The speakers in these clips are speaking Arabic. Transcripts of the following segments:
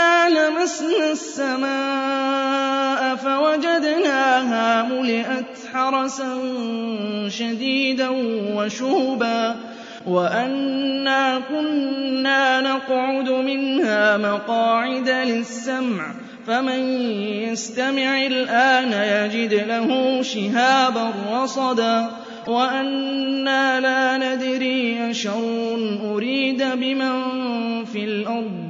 وأنا لمسنا السماء فوجدناها ملئت حرسا شديدا وشهبا وأنا كنا نقعد منها مقاعد للسمع فمن يستمع الآن يجد له شهابا رصدا وأنا لا ندري أشر أريد بمن في الأرض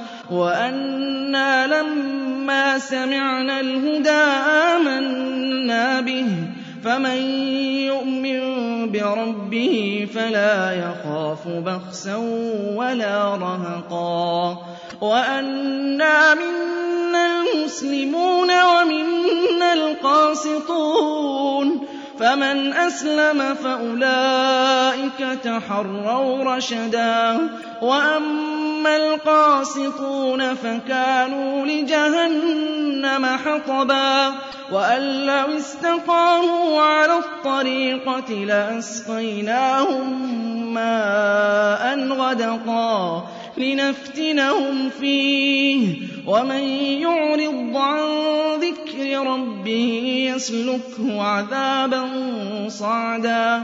وأنا لما سمعنا الهدى آمنا به فمن يؤمن بربه فلا يخاف بخسا ولا رهقا. وأنا منا المسلمون ومنا القاسطون فمن أسلم فأولئك تحروا رشدا. وأما القاسطون فكانوا لجهنم حطبا وأن لو استقاموا على الطريقة لأسقيناهم ماء غدقا لنفتنهم فيه ومن يعرض عن ذكر ربه يسلكه عذابا صعدا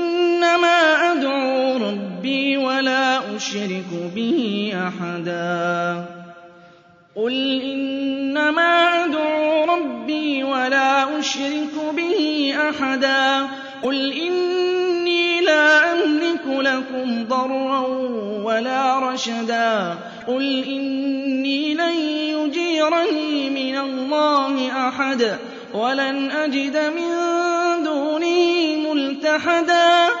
أشرك به أحدا. قل إنما أدعو ربي ولا أشرك به أحدا. قل إني لا أملك لكم ضرا ولا رشدا. قل إني لن يجيرني من الله أحد. ولن أجد من دونه ملتحدا.